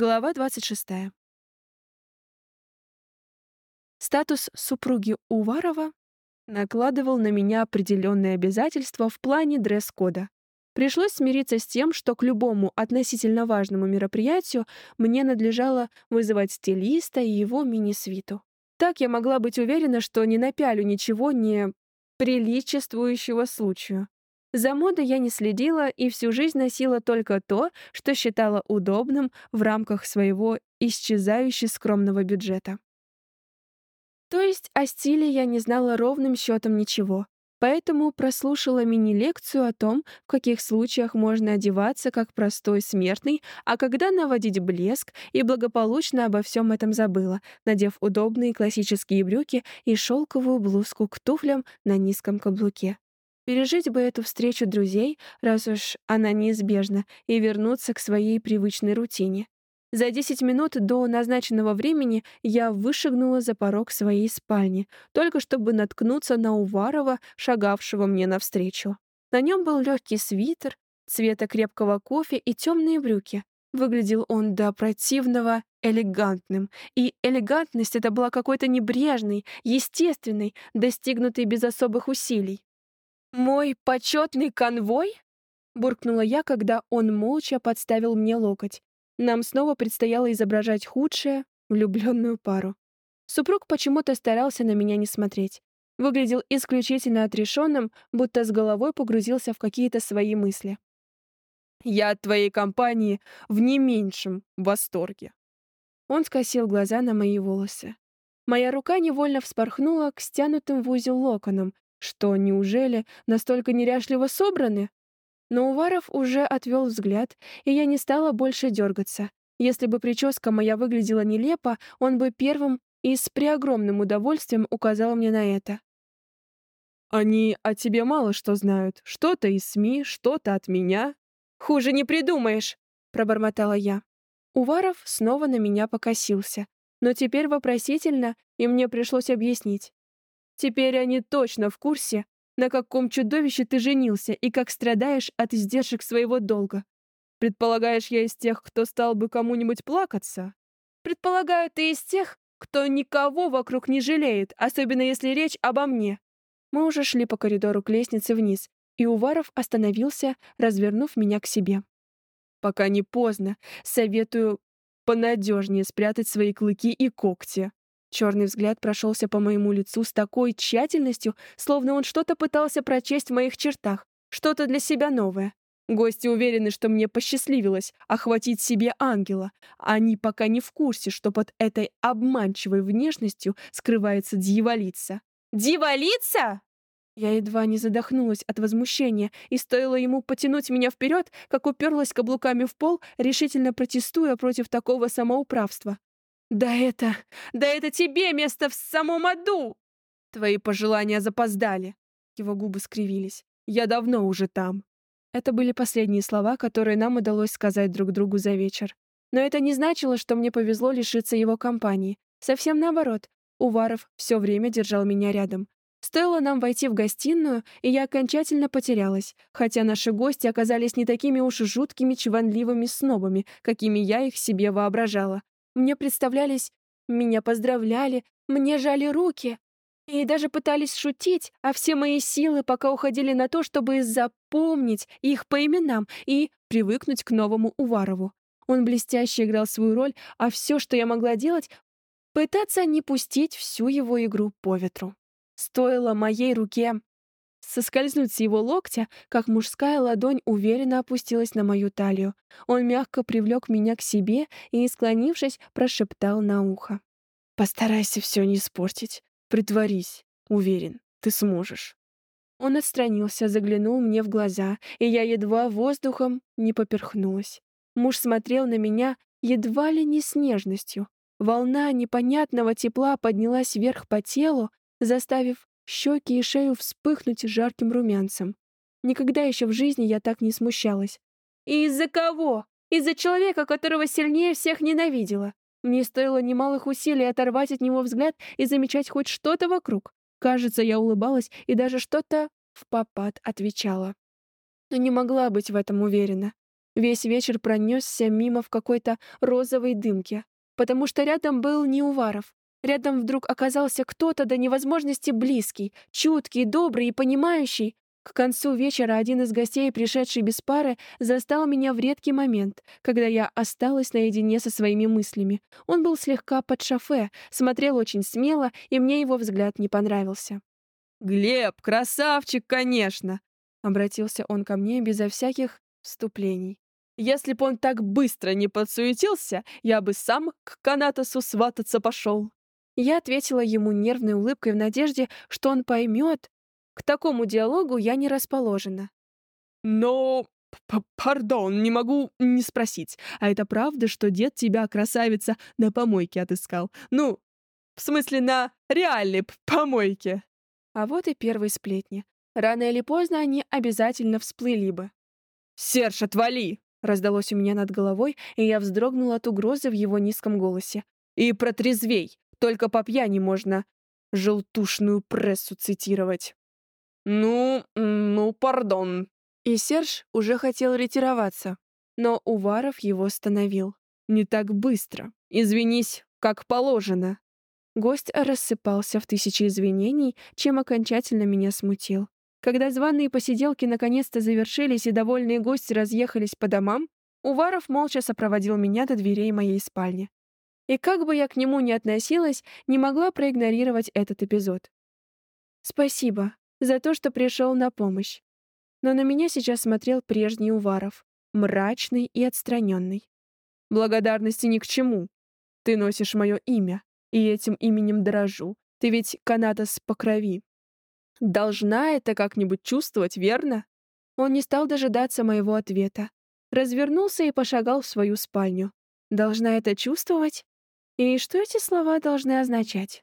Глава 26. Статус супруги Уварова накладывал на меня определенные обязательства в плане дресс-кода. Пришлось смириться с тем, что к любому относительно важному мероприятию мне надлежало вызывать стилиста и его мини-свиту. Так я могла быть уверена, что не напялю ничего не приличествующего случаю. За модой я не следила и всю жизнь носила только то, что считала удобным в рамках своего исчезающе скромного бюджета. То есть о стиле я не знала ровным счетом ничего, поэтому прослушала мини-лекцию о том, в каких случаях можно одеваться как простой смертный, а когда наводить блеск, и благополучно обо всем этом забыла, надев удобные классические брюки и шелковую блузку к туфлям на низком каблуке. Пережить бы эту встречу друзей, раз уж она неизбежна, и вернуться к своей привычной рутине. За 10 минут до назначенного времени я вышагнула за порог своей спальни, только чтобы наткнуться на Уварова, шагавшего мне навстречу. На нем был легкий свитер, цвета крепкого кофе и темные брюки. Выглядел он до противного элегантным, и элегантность эта была какой-то небрежной, естественной, достигнутой без особых усилий. «Мой почетный конвой?» — буркнула я, когда он молча подставил мне локоть. Нам снова предстояло изображать худшее, влюбленную пару. Супруг почему-то старался на меня не смотреть. Выглядел исключительно отрешенным, будто с головой погрузился в какие-то свои мысли. «Я от твоей компании в не меньшем восторге». Он скосил глаза на мои волосы. Моя рука невольно вспорхнула к стянутым в узел локонам, что, неужели, настолько неряшливо собраны? Но Уваров уже отвел взгляд, и я не стала больше дергаться. Если бы прическа моя выглядела нелепо, он бы первым и с преогромным удовольствием указал мне на это. «Они о тебе мало что знают. Что-то из СМИ, что-то от меня». «Хуже не придумаешь», — пробормотала я. Уваров снова на меня покосился, но теперь вопросительно, и мне пришлось объяснить. Теперь они точно в курсе, на каком чудовище ты женился и как страдаешь от издержек своего долга. Предполагаешь, я из тех, кто стал бы кому-нибудь плакаться? Предполагаю, ты из тех, кто никого вокруг не жалеет, особенно если речь обо мне. Мы уже шли по коридору к лестнице вниз, и Уваров остановился, развернув меня к себе. Пока не поздно, советую понадежнее спрятать свои клыки и когти. Черный взгляд прошелся по моему лицу с такой тщательностью, словно он что-то пытался прочесть в моих чертах, что-то для себя новое. Гости уверены, что мне посчастливилось охватить себе ангела. Они пока не в курсе, что под этой обманчивой внешностью скрывается дьяволица. «Дьяволица?» Я едва не задохнулась от возмущения, и стоило ему потянуть меня вперед, как уперлась каблуками в пол, решительно протестуя против такого самоуправства. «Да это... да это тебе место в самом аду!» «Твои пожелания запоздали!» Его губы скривились. «Я давно уже там!» Это были последние слова, которые нам удалось сказать друг другу за вечер. Но это не значило, что мне повезло лишиться его компании. Совсем наоборот. Уваров все время держал меня рядом. Стоило нам войти в гостиную, и я окончательно потерялась, хотя наши гости оказались не такими уж жуткими чванливыми снобами, какими я их себе воображала. Мне представлялись, меня поздравляли, мне жали руки. И даже пытались шутить, а все мои силы пока уходили на то, чтобы запомнить их по именам и привыкнуть к новому Уварову. Он блестяще играл свою роль, а все, что я могла делать, пытаться не пустить всю его игру по ветру. Стоило моей руке соскользнуть с его локтя, как мужская ладонь уверенно опустилась на мою талию. Он мягко привлек меня к себе и, склонившись, прошептал на ухо. «Постарайся все не испортить. Притворись. Уверен, ты сможешь». Он отстранился, заглянул мне в глаза, и я едва воздухом не поперхнулась. Муж смотрел на меня едва ли не с нежностью. Волна непонятного тепла поднялась вверх по телу, заставив щеки и шею вспыхнуть жарким румянцем. Никогда еще в жизни я так не смущалась. И из-за кого? Из-за человека, которого сильнее всех ненавидела. Мне стоило немалых усилий оторвать от него взгляд и замечать хоть что-то вокруг. Кажется, я улыбалась и даже что-то в попад отвечала. Но не могла быть в этом уверена. Весь вечер пронесся мимо в какой-то розовой дымке, потому что рядом был не Уваров. Рядом вдруг оказался кто-то до невозможности близкий, чуткий, добрый и понимающий. К концу вечера один из гостей, пришедший без пары, застал меня в редкий момент, когда я осталась наедине со своими мыслями. Он был слегка под шофе, смотрел очень смело, и мне его взгляд не понравился. «Глеб, красавчик, конечно!» — обратился он ко мне безо всяких вступлений. «Если б он так быстро не подсуетился, я бы сам к Канатосу свататься пошел». Я ответила ему нервной улыбкой в надежде, что он поймет. К такому диалогу я не расположена. «Но... пардон, не могу не спросить. А это правда, что дед тебя, красавица, на помойке отыскал? Ну, в смысле, на реальной помойке?» А вот и первые сплетни. Рано или поздно они обязательно всплыли бы. «Серж, отвали!» — раздалось у меня над головой, и я вздрогнула от угрозы в его низком голосе. «И протрезвей! Только по пьяни можно желтушную прессу цитировать». «Ну, ну, пардон». И Серж уже хотел ретироваться, но Уваров его остановил. «Не так быстро. Извинись, как положено». Гость рассыпался в тысячи извинений, чем окончательно меня смутил. Когда званые посиделки наконец-то завершились и довольные гости разъехались по домам, Уваров молча сопроводил меня до дверей моей спальни. И как бы я к нему ни относилась, не могла проигнорировать этот эпизод. Спасибо за то, что пришел на помощь. Но на меня сейчас смотрел прежний Уваров, мрачный и отстраненный. Благодарности ни к чему. Ты носишь мое имя и этим именем дорожу. Ты ведь Канатос по крови. Должна это как-нибудь чувствовать, верно?» Он не стал дожидаться моего ответа. Развернулся и пошагал в свою спальню. «Должна это чувствовать?» И что эти слова должны означать?